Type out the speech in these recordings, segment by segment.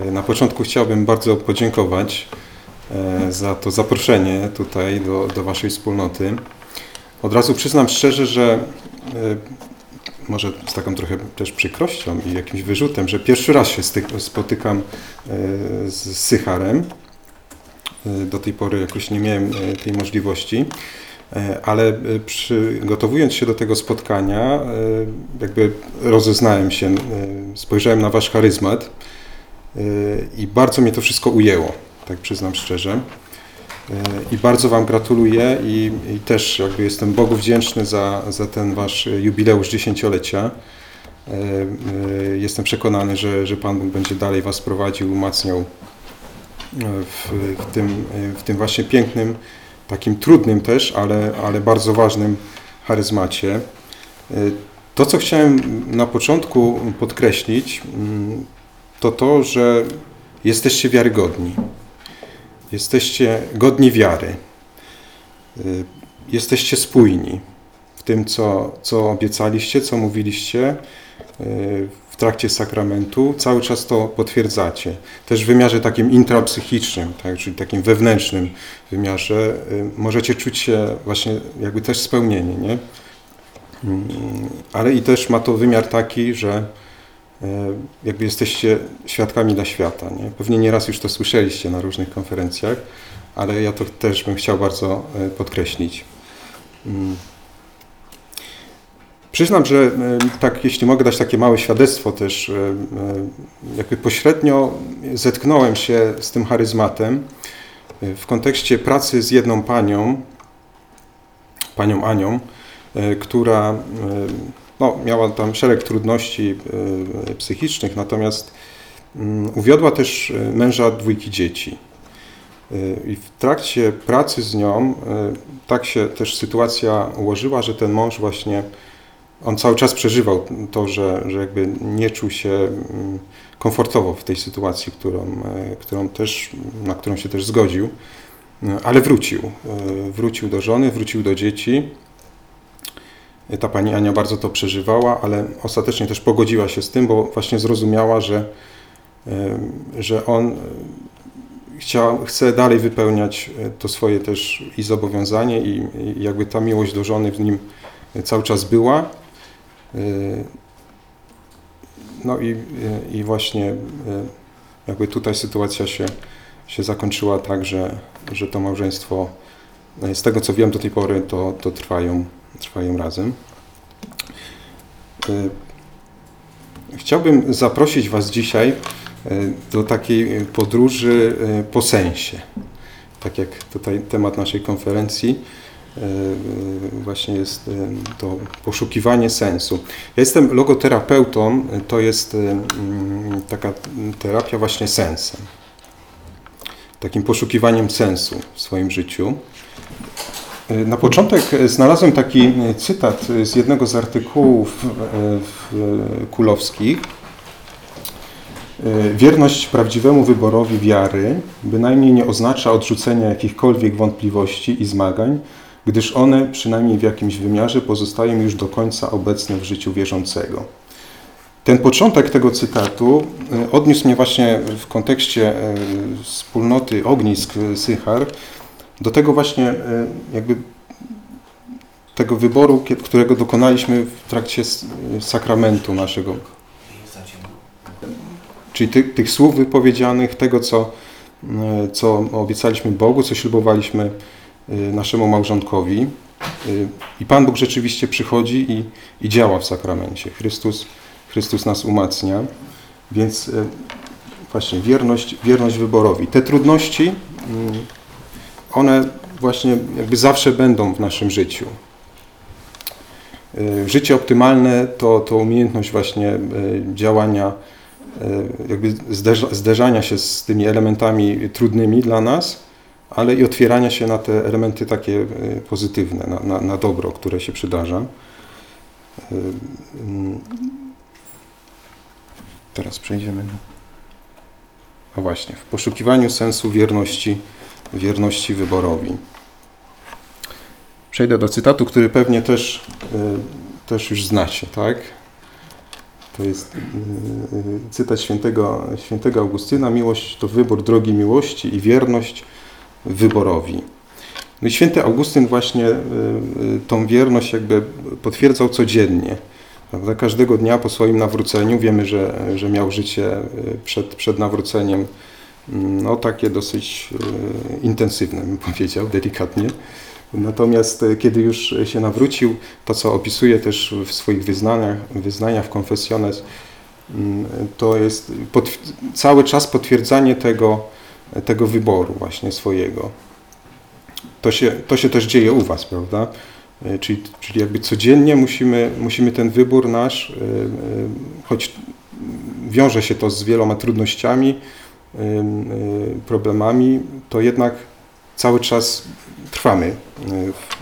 E, Na początku chciałbym bardzo podziękować e, za to zaproszenie tutaj do, do Waszej wspólnoty. Od razu przyznam szczerze, że e, może z taką trochę też przykrością i jakimś wyrzutem, że pierwszy raz się spotykam z Sycharem. Do tej pory jakoś nie miałem tej możliwości. Ale przygotowując się do tego spotkania, jakby rozeznałem się, spojrzałem na Wasz charyzmat i bardzo mnie to wszystko ujęło, tak przyznam szczerze. I bardzo Wam gratuluję i, i też jakby jestem Bogu wdzięczny za, za ten Wasz jubileusz dziesięciolecia. E, e, Jestem przekonany, że, że Pan Bóg będzie dalej Was prowadził, umacniał e, w, w, tym, w tym właśnie pięknym, takim trudnym też, ale, ale bardzo ważnym charyzmacie. To, co chciałem na początku podkreślić, mm, to to, że jesteście wiarygodni. Jesteście godni wiary. Y, Jesteście spójni w tym, co, co obiecaliście, co mówiliście y, w trakcie sakramentu. Cały czas to potwierdzacie. Też w wymiarze takim intrapsychicznym, tak, czyli takim wewnętrznym wymiarze y, możecie czuć się właśnie jakby też spełnieni, nie? Mm, Ale i też ma to wymiar taki, że jakby jesteście świadkami dla świata. Nie? Pewnie nieraz już to słyszeliście na różnych konferencjach, ale ja to też bym chciał bardzo e, podkreślić. Mm. Przyznam, że e, tak, jeśli mogę dać takie małe świadectwo też, e, e, jakby pośrednio zetknąłem się z tym charyzmatem e, w kontekście pracy z jedną panią, panią Anią, e, która e, no, miała tam szereg trudności e, psychicznych, natomiast mm, uwiodła też e, męża dwójki dzieci. E, I w trakcie pracy z nią tak się też sytuacja ułożyła, że ten mąż właśnie, on cały czas przeżywał to, że, że jakby nie czuł się mm, komfortowo w tej sytuacji, którą, którą też, na którą się też zgodził, ale wrócił. Wrócił do żony, wrócił do dzieci. Ta pani Ania bardzo to przeżywała, ale ostatecznie też pogodziła się z tym, bo właśnie zrozumiała, że, że on e, chciał, chce dalej wypełniać e, to swoje też i zobowiązanie i, jakby ta miłość do żony w nim cały czas była. E, No i, i właśnie jakby tutaj sytuacja się, się zakończyła tak, że, że to małżeństwo, z tego co wiem do tej pory, to, to trwają, trwają razem. E, Chciałbym zaprosić Was dzisiaj e, do takiej podróży e, po sensie. Tak jak tutaj temat naszej konferencji właśnie jest to poszukiwanie sensu. Ja jestem logoterapeutą, to jest mm, taka terapia właśnie sensem. Takim poszukiwaniem sensu w swoim życiu. E, Na początek e, znalazłem taki e, cytat e, z jednego z artykułów e, w- kulowskich. E, Wierność prawdziwemu wyborowi wiary bynajmniej nie oznacza odrzucenia jakichkolwiek wątpliwości i zmagań, gdyż one, przynajmniej w jakimś wymiarze, pozostają już do końca obecne w życiu wierzącego. Ten początek tego cytatu e, odniósł mnie właśnie w kontekście e, wspólnoty ognisk e, Sychar do tego właśnie e, jakby tego wyboru, którego dokonaliśmy w trakcie s- sakramentu naszego, czyli ty, tych słów wypowiedzianych, tego, co, e, co obiecaliśmy Bogu, co ślubowaliśmy e, naszemu małżonkowi. E, I Pan Bóg rzeczywiście przychodzi i, i działa w sakramencie. Chrystus, Chrystus nas umacnia, więc e, właśnie wierność, wierność wyborowi. Te trudności, mm, one właśnie jakby zawsze będą w naszym życiu. E, Życie optymalne to, to umiejętność właśnie e, działania, e, jakby zderza, zderzania się z tymi elementami trudnymi dla nas, ale i otwierania się na te elementy takie pozytywne, na, na, na dobro, które się przydarza. Mm. Teraz przejdziemy. A właśnie, w poszukiwaniu sensu wierności, wierności wyborowi. Przejdę do cytatu, który pewnie też, y, też już znacie, tak? To jest y, y, cytat świętego, świętego Augustyna. Miłość to wybór drogi miłości i wierność wyborowi. No i święty Augustyn właśnie tą wierność jakby potwierdzał codziennie. Prawda? Każdego dnia po swoim nawróceniu, wiemy, że, że miał życie przed, przed nawróceniem, no takie dosyć intensywne, bym powiedział, delikatnie. Natomiast kiedy już się nawrócił, to co opisuje też w swoich wyznaniach, wyznaniach w konfesjonez, mm, to jest pod, cały czas potwierdzanie tego, tego wyboru właśnie swojego. To się, to się też dzieje u Was, prawda? Czyli, czyli jakby codziennie musimy, musimy ten wybór nasz, choć wiąże się to z wieloma trudnościami, problemami, to jednak cały czas trwamy w,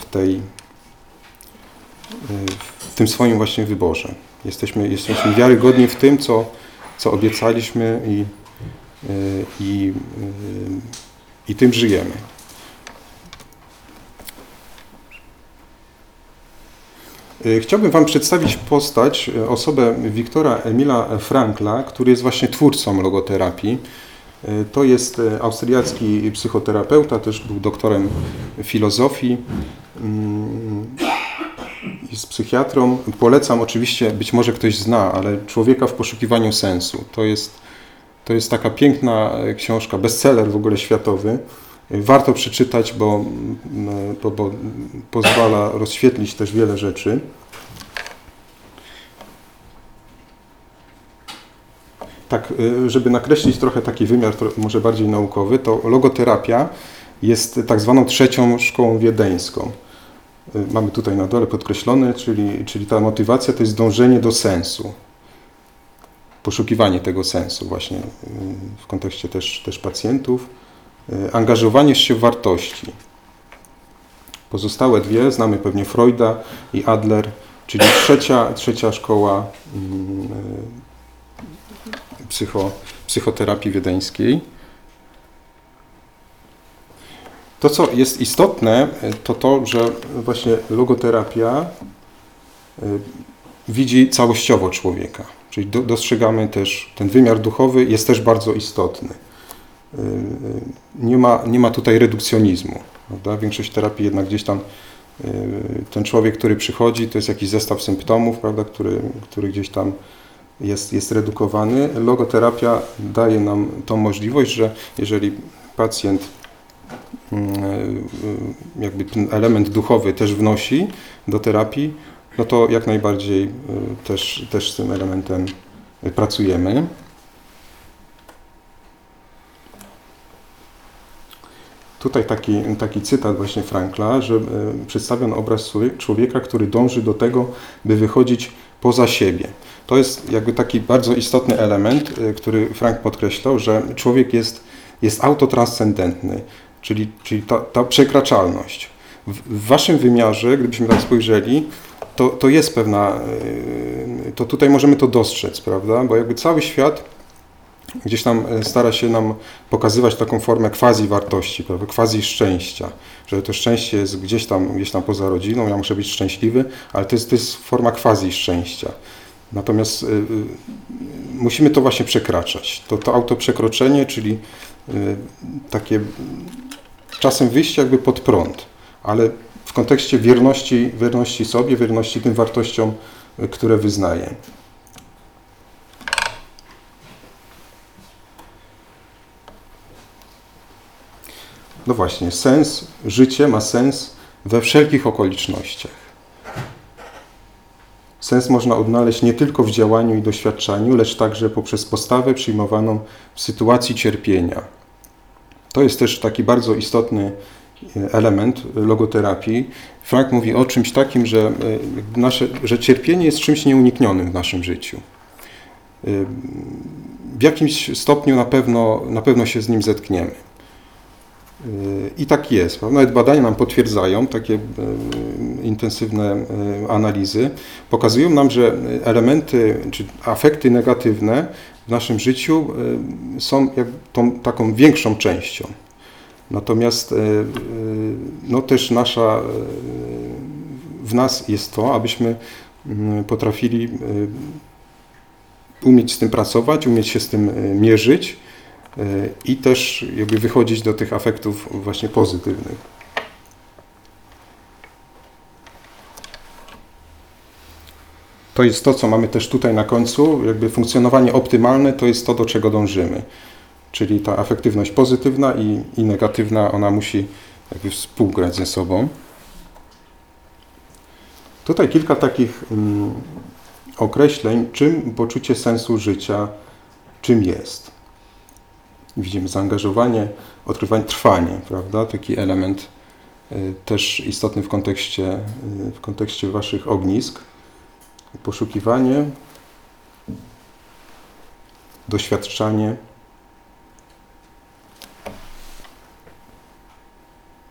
w tej w tym swoim właśnie wyborze. Jesteśmy, jesteśmy wiarygodni w tym, co, co obiecaliśmy i, i, i tym żyjemy. Chciałbym Wam przedstawić postać, osobę Wiktora Emila Frankla, który jest właśnie twórcą logoterapii. E, to jest austriacki psychoterapeuta, też był doktorem filozofii, mm, jest psychiatrą. Polecam oczywiście, być może ktoś zna, ale Człowieka w poszukiwaniu sensu. To jest, to jest taka piękna książka, bestseller w ogóle światowy. Warto przeczytać, bo, bo, bo pozwala rozświetlić też wiele rzeczy. tak, żeby nakreślić trochę taki wymiar może bardziej naukowy, to logoterapia jest tak zwaną trzecią szkołą wiedeńską. Mamy tutaj na dole podkreślone, czyli, czyli ta motywacja to jest dążenie do sensu. Poszukiwanie tego sensu właśnie w kontekście też, też pacjentów. Angażowanie się w wartości. Pozostałe dwie znamy pewnie Freuda i Adler, czyli trzecia, trzecia szkoła mm, psycho, psychoterapii wiedeńskiej. To, co jest istotne, to to, że właśnie logoterapia y, widzi całościowo człowieka. Czyli do, dostrzegamy też ten wymiar duchowy, jest też bardzo istotny. Y, y, nie ma, nie ma tutaj redukcjonizmu. Prawda? Większość terapii jednak gdzieś tam ten człowiek, który przychodzi, to jest jakiś zestaw symptomów, prawda, który, który gdzieś tam jest, jest redukowany. Logoterapia daje nam tą możliwość, że jeżeli pacjent mm, jakby ten element duchowy też wnosi do terapii, no to jak najbardziej też, też z tym elementem pracujemy. Tutaj taki, taki cytat właśnie Frankla, że e, przedstawiono obraz człowieka, który dąży do tego, by wychodzić poza siebie. To jest jakby taki bardzo istotny element, y, który Frank podkreślał, że człowiek jest, jest autotranscendentny, czyli, czyli ta, ta przekraczalność. W, w waszym wymiarze, gdybyśmy tak spojrzeli, to, to jest pewna, y, to tutaj możemy to dostrzec, prawda? Bo jakby cały świat gdzieś tam y, stara się nam pokazywać taką formę quasi wartości, prawda? quasi szczęścia, że to szczęście jest gdzieś tam, gdzieś tam poza rodziną, ja muszę być szczęśliwy, ale to jest, to jest forma quasi szczęścia. Natomiast y, musimy to właśnie przekraczać. To, to autoprzekroczenie, czyli y, takie czasem wyjście jakby pod prąd, ale w kontekście wierności, wierności sobie, wierności tym wartościom, które wyznaję. No właśnie, sens, życie ma sens we wszelkich okolicznościach. Sens można odnaleźć nie tylko w działaniu i doświadczaniu, lecz także poprzez postawę przyjmowaną w sytuacji cierpienia. To jest też taki bardzo istotny e, element logoterapii. Frank mówi o czymś takim, że, e, nasze, że cierpienie jest czymś nieuniknionym w naszym życiu. E, w jakimś stopniu na pewno, na pewno się z nim zetkniemy. I tak jest. Nawet badania nam potwierdzają, takie e, intensywne e, analizy, pokazują nam, że elementy czy afekty negatywne w naszym życiu e, są tą taką większą częścią. Natomiast no też nasza, w nas jest to, abyśmy potrafili umieć z tym pracować, umieć się z tym mierzyć i też jakby wychodzić do tych afektów właśnie pozytywnych. To jest to, co mamy też tutaj na końcu. Jakby funkcjonowanie optymalne to jest to, do czego dążymy. Czyli ta afektywność pozytywna i, i negatywna, ona musi jakby współgrać ze sobą. Tutaj kilka takich mm, określeń, czym poczucie sensu życia, czym jest. Widzimy zaangażowanie, odkrywanie, trwanie, prawda? Taki element y, też istotny w kontekście, y, w kontekście waszych ognisk. Poszukiwanie, doświadczanie,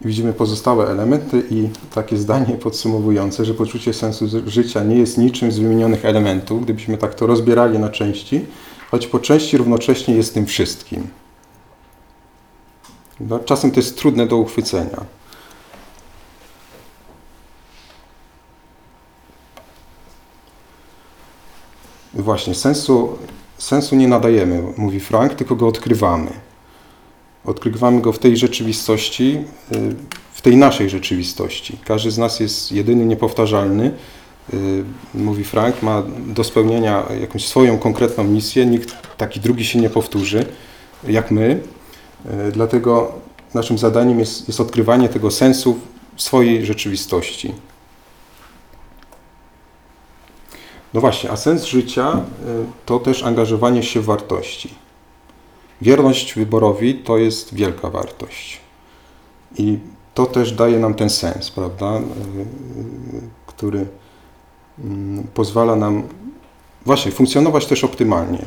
widzimy pozostałe elementy i takie zdanie podsumowujące, że poczucie sensu życia nie jest niczym z wymienionych elementów, gdybyśmy tak to rozbierali na części, choć po części równocześnie jest tym wszystkim. No, czasem to jest trudne do uchwycenia. Właśnie, sensu, sensu nie nadajemy, mówi Frank, tylko go odkrywamy. Odkrywamy go w tej rzeczywistości, y, w tej naszej rzeczywistości. Każdy z nas jest jedyny, niepowtarzalny. Y, mówi Frank, ma do spełnienia jakąś swoją konkretną misję, nikt taki drugi się nie powtórzy jak my. Y, dlatego naszym zadaniem jest, jest odkrywanie tego sensu w swojej rzeczywistości. No właśnie, a sens życia to też angażowanie się w wartości. Wierność wyborowi to jest wielka wartość. I to też daje nam ten sens, prawda, który mm, pozwala nam właśnie funkcjonować też optymalnie.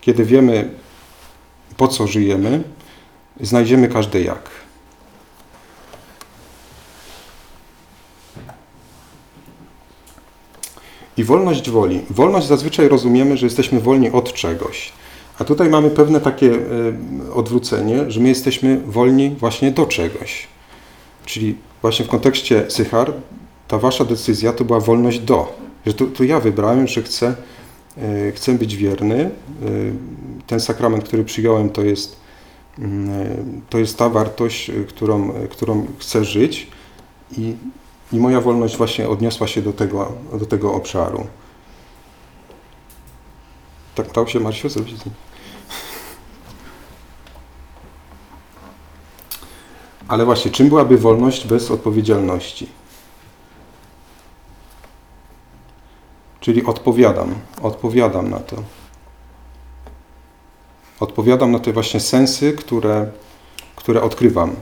Kiedy wiemy, po co żyjemy, znajdziemy każde jak. I wolność woli. Wolność zazwyczaj rozumiemy, że jesteśmy wolni od czegoś. A tutaj mamy pewne takie e, odwrócenie, że my jesteśmy wolni właśnie do czegoś. Czyli właśnie w kontekście Sychar, ta wasza decyzja to była wolność do. Że to, to ja wybrałem, że chcę, e, chcę być wierny. E, ten sakrament, który przyjąłem, to jest, to jest ta wartość, którą, którą chcę żyć. I, I moja wolność właśnie odniosła się do tego, do tego obszaru. Tak dał się Marsiu zrobić? Ale właśnie, czym byłaby wolność bez odpowiedzialności? Czyli odpowiadam, odpowiadam na to. Odpowiadam na te właśnie sensy, które, które odkrywam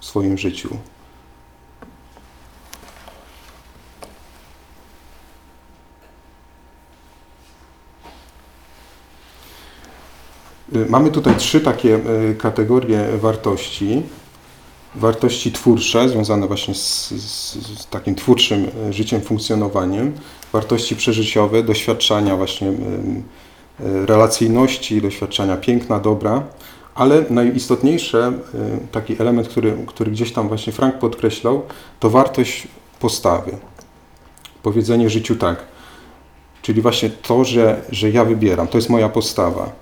w swoim życiu. Mamy tutaj trzy takie e, kategorie wartości wartości twórcze, związane właśnie z, z, z, takim twórczym e, życiem, funkcjonowaniem, wartości przeżyciowe, doświadczania właśnie relacyjności, doświadczania piękna, dobra, ale najistotniejsze, e, taki element, który, który gdzieś tam właśnie Frank podkreślał, to wartość postawy. Powiedzenie życiu tak. Czyli właśnie to, że, że ja wybieram, to jest moja postawa.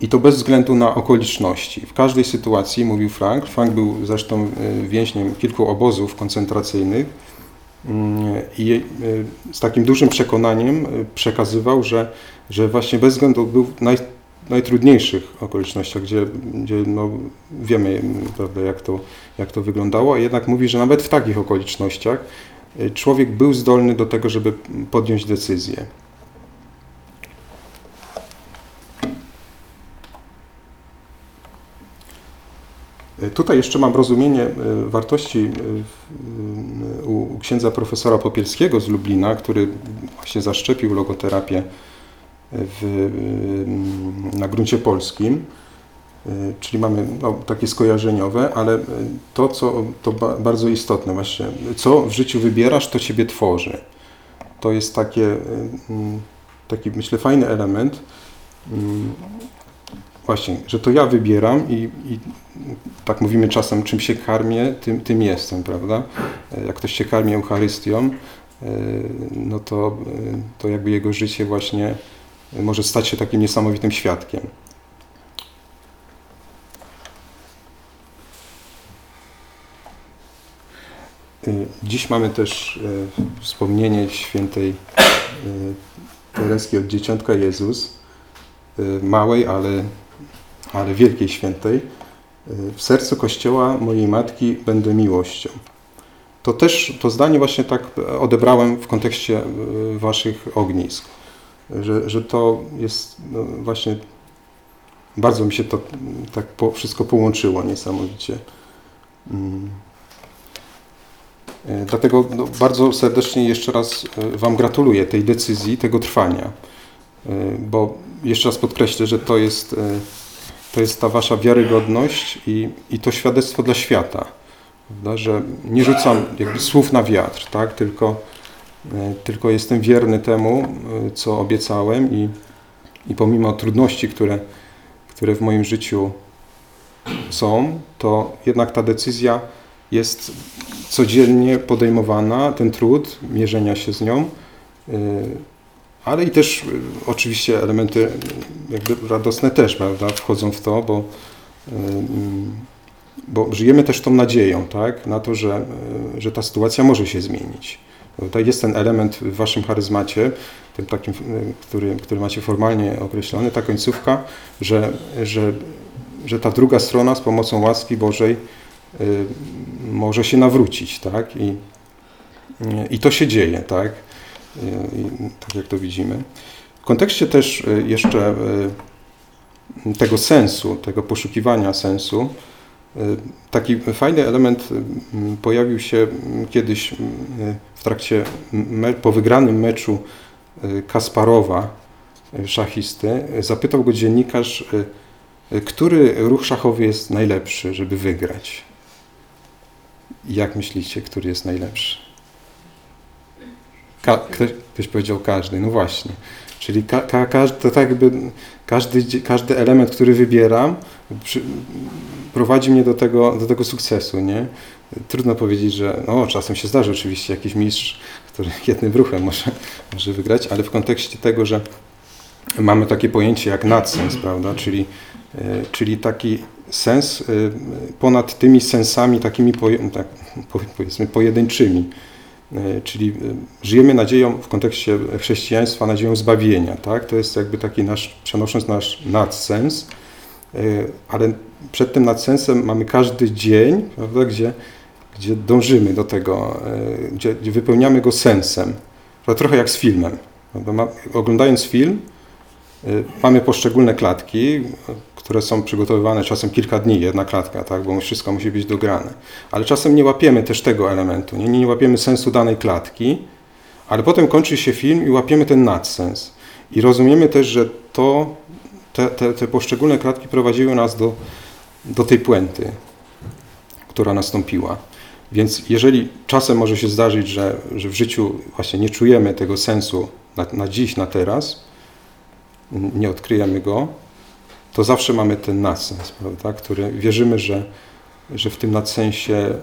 I to bez względu na okoliczności. W każdej sytuacji, mówił Frank, Frank był zresztą e, więźniem kilku obozów koncentracyjnych i e, z takim dużym przekonaniem e, przekazywał, że, że właśnie bez względu był naj, najtrudniejszych okolicznościach, gdzie, gdzie no, wiemy prawda, jak, to, jak to wyglądało, a jednak mówi, że nawet w takich okolicznościach człowiek był zdolny do tego, żeby podjąć decyzję. E, tutaj jeszcze mam rozumienie e, wartości e, księdza profesora Popielskiego z Lublina, który właśnie zaszczepił logoterapię w, na gruncie polskim, czyli mamy no, takie skojarzeniowe, ale to, co to bardzo istotne właśnie, co w życiu wybierasz, to Ciebie tworzy. To jest takie, taki myślę fajny element, właśnie, że to ja wybieram i, i tak mówimy czasem, czym się karmię, tym, tym jestem, prawda? Jak ktoś się karmi Eucharystią, no to, to jakby jego życie właśnie może stać się takim niesamowitym świadkiem. Dziś mamy też wspomnienie świętej Tereski od Dzieciątka Jezus, małej, ale, ale wielkiej świętej. W sercu Kościoła mojej Matki będę miłością. To też, to zdanie właśnie tak odebrałem w kontekście Waszych ognisk, że, że to jest no właśnie, bardzo mi się to tak po, wszystko połączyło niesamowicie. Dlatego no, bardzo serdecznie jeszcze raz Wam gratuluję tej decyzji, tego trwania, bo jeszcze raz podkreślę, że to jest, to jest ta Wasza wiarygodność i, i to świadectwo dla świata, prawda? że nie rzucam jakby słów na wiatr, tak? tylko, tylko jestem wierny temu, co obiecałem i, i pomimo trudności, które, które w moim życiu są, to jednak ta decyzja jest codziennie podejmowana, ten trud mierzenia się z nią, ale i też oczywiście elementy jakby radosne też, prawda, wchodzą w to, bo, bo żyjemy też tą nadzieją, tak, na to, że, że ta sytuacja może się zmienić. Tutaj jest ten element w waszym charyzmacie, tym takim, który, który macie formalnie określony, ta końcówka, że, że, że ta druga strona z pomocą łaski Bożej może się nawrócić, tak? I, i to się dzieje, tak? Tak jak to widzimy. W kontekście też jeszcze tego sensu, tego poszukiwania sensu, taki fajny element pojawił się kiedyś w trakcie, po wygranym meczu Kasparowa, szachisty. Zapytał go dziennikarz, który ruch szachowy jest najlepszy, żeby wygrać. Jak myślicie, który jest najlepszy? Ka ktoś, ktoś, powiedział każdy, no właśnie. Czyli ka ka każdy, to tak jakby każdy, każdy element, który wybieram, przy, prowadzi mnie do tego, do tego sukcesu, nie? Trudno powiedzieć, że no, czasem się zdarzy oczywiście jakiś mistrz, który jednym ruchem może, może wygrać, ale w kontekście tego, że mamy takie pojęcie jak nadsens, prawda? Czyli, czyli taki sens ponad tymi sensami takimi tak, powiedzmy pojedynczymi. Czyli żyjemy nadzieją w kontekście chrześcijaństwa, nadzieją zbawienia. Tak? To jest jakby taki nasz, przenosząc nasz nadsens, ale przed tym nadsensem mamy każdy dzień, prawda, gdzie, gdzie dążymy do tego, gdzie, gdzie wypełniamy go sensem. Trochę jak z filmem. Oglądając film, mamy poszczególne klatki, które są przygotowywane czasem kilka dni, jedna klatka, tak, bo wszystko musi być dograne. Ale czasem nie łapiemy też tego elementu, nie, nie łapiemy sensu danej klatki, ale potem kończy się film i łapiemy ten nadsens. I rozumiemy też, że to, te, te, te poszczególne klatki prowadziły nas do, do tej puenty, która nastąpiła. Więc jeżeli czasem może się zdarzyć, że, że w życiu właśnie nie czujemy tego sensu na, na dziś, na teraz, nie odkryjemy go, to zawsze mamy ten nadsens, prawda, który wierzymy, że, że w tym nadsensie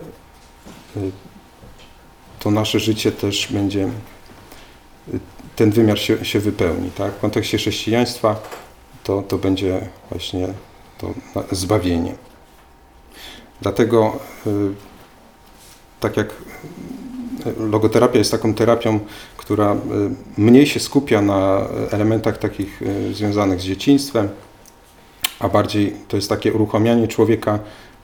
to nasze życie też będzie, ten wymiar się, się wypełni. Tak? W kontekście chrześcijaństwa to, to będzie właśnie to zbawienie. Dlatego tak jak logoterapia jest taką terapią, która mniej się skupia na elementach takich związanych z dzieciństwem, a bardziej to jest takie uruchamianie człowieka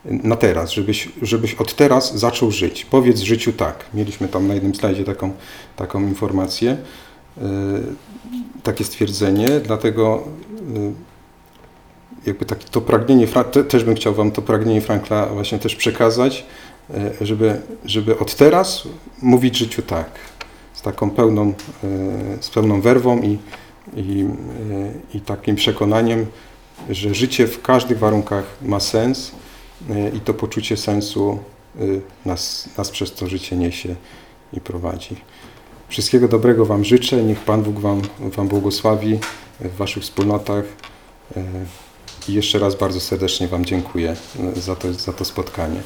na teraz, żebyś, żebyś od teraz zaczął żyć. Powiedz życiu tak. Mieliśmy tam na jednym slajdzie taką, taką informację, yy, takie stwierdzenie, dlatego yy, jakby takie to pragnienie, te, też bym chciał Wam to pragnienie Frankla właśnie też przekazać, yy, żeby, żeby od teraz mówić życiu tak, z taką pełną, z pełną werwą i, i, i takim przekonaniem, że życie w każdych warunkach ma sens i to poczucie sensu nas, nas przez to życie niesie i prowadzi. Wszystkiego dobrego Wam życzę. Niech Pan Bóg Wam, wam błogosławi w Waszych wspólnotach. I jeszcze raz bardzo serdecznie Wam dziękuję e, za to, za to spotkanie.